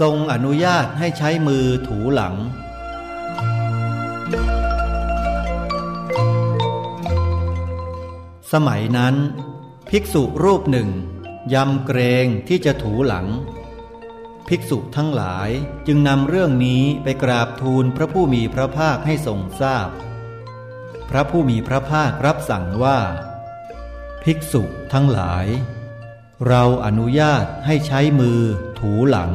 ทรงอนุญาตให้ใช้มือถูหลัง สมัยนั้น ภิกษุรูปหนึ่ง ยำเกรงที่จะถูหลัง ภิกษุทั้งหลายจึงนำเรื่องนี้ไปกราบทูลพระผู้มีพระภาคให้ทรงทราบพพระผู้มีพระภาครับสั่งว่า ภิกษุทั้งหลายเราอนุญาตให้ใช้มือถูหลัง